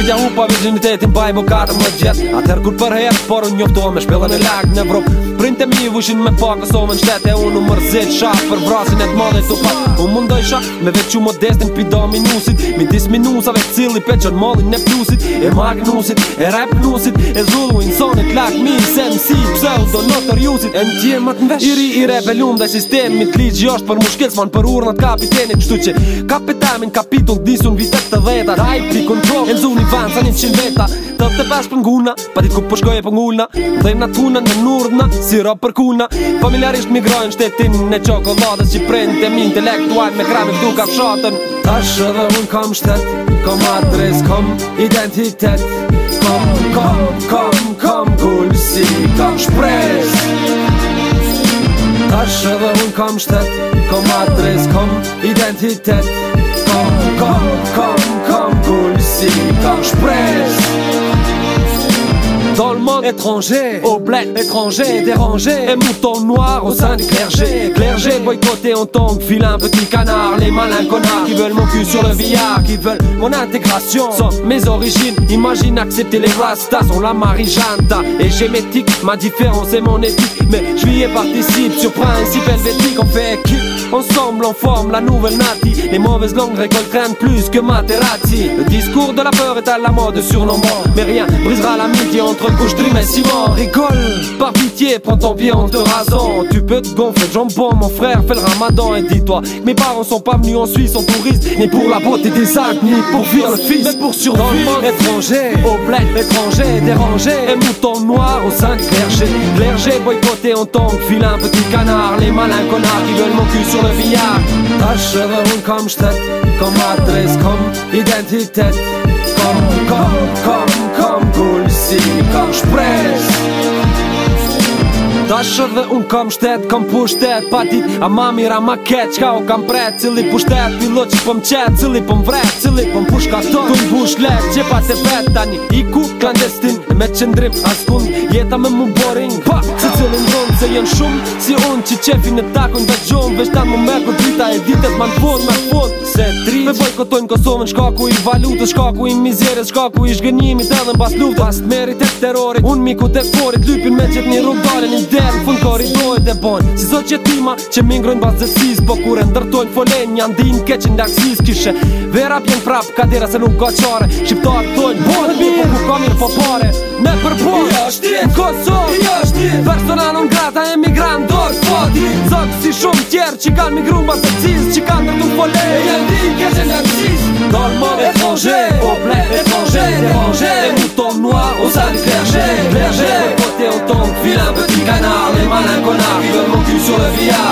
vidja u pa virginitetin Baj më karë më gjët Atër kur për hef Por unë njoftohem me shpela në lagë në vrop prind të mi vushin me pa Këso me në shtetë e unë më rëzit shak Për vrasin e të madhe të pat U mundoj shak me veqë u modestin pida minusit Mi dis minusave cili pe qënë modin në plusit E mark nusit, e rap nusit E zullu i nësonit lak mi Se mësi pëse u do në të E në gjë Iri I ri i dhe sistemi të është për mushkets Man për urnat kapitenit Shtu që kapitamin kapitull disu në vitet të dhetar Hajt pi kontrol e zuni van sa një veta Të të pash pëngulna, pa ditë ku përshkoj po e pëngulna po Dhejmë na tunën në nurdna, sirop për kuna Familiarisht migrojnë shtetin në qokoladës që prejnë të me krami këtu ka Tash edhe unë kam shtet, kom adres, kom identitet Kom, kom, kom, kom gullë si kam shpres Tash edhe unë kam shtet, kom adres, kom identitet Kom, kom, kom, kom gullë si kam shpres Étranger, au bled étranger, dérangé, et mouton noir au sein du clergé. Clergé boycotté en tombe, file un petit canard, les malins connards qui veulent mon cul sur le billard, qui veulent mon intégration sans mes origines. Imagine accepter les rastas, on la marijanta et j'ai ma différence et mon éthique. Mais je lui ai participe sur principe helvétique, on fait équipe. Ensemble on forme la nouvelle Nati Les mauvaises langues récoltent plus que materati Le discours de la peur est à la mode sur nos Mais rien brisera l'amitié entre couches trim et ciment Rigole, par pitié, prends ton pied en te rasant Tu peux te gonfler de jambon, mon frère, fais le ramadan Et dis-toi, mes parents sont pas venus en Suisse en tourisme Ni pour la beauté des actes ni pour fuir le fils Mais pour survivre, étranger, au bled, étranger, dérangé Et mouton noir au sein clergé Clergé boycotté en tant que vilain petit canard Les malins connards qui veulent mon cul sur në pijak Ash edhe unë kom shtet Kom adres, kom identitet Kom, kom, kom, kom, kom kulsi Kom shpresë Dashur dhe unë kam shtet, kam pushtet Patit, a mami ma ketë Qka o kam pret, cili pushtet Pilot që pëm po qetë, cili pëm po vret Cili pëm po pushka ton, ku mbush let Qepa se vet, tani i ku klandestin Me qëndrim, as kund, jeta me mu boring Pa, se cilin dronë, se jenë shumë Si unë që qefi në takon dhe gjonë Vesh tanë më merë, drita e ditet Ma në fund, ma në fund, se tri Me bojkotojnë Kosovën, shka ku i valutës Shka ku i mizeres, shka ku i shgënjimit Edhe në bas luftës, pas të merit e terorit Unë miku të forit, lypin me qëtë një rrugdare një jem Fun korridoj dhe bon Si zot që tima që mingrojn bazësis Po kur e ndërtojnë folen Jan din keqin dhe aksis kishe Vera pjen prap kadera se nuk ka qare Shqiptar tojn bon Po ku ka mirë po pare Me për bon Kjo është ti Në Kosovë Kjo është ti Persona non grata e migrant dorë Fodi Zot si shumë tjerë që kanë migrun bazësis Që kanë ndërtu folen Jan din keqin dhe aksis Dorë mo e tonje Po plek e tonje Dhe noir Osa në kreashe Kreashe Po te ton Fila bët kanali Mane kona po Kive mu kjo qole fia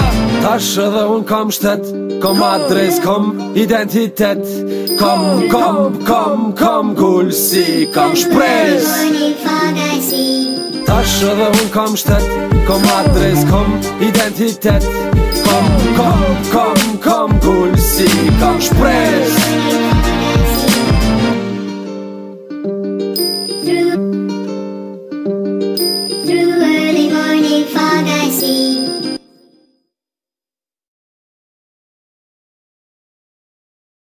Tash edhe un kom shtet Kom adres, kom identitet Kom, kom, kom, kom gulsi Kom shpres Tash edhe un kom shtet Kom adres, kom identitet Kom, kom, kom, kom gulsi Kom Kom shpres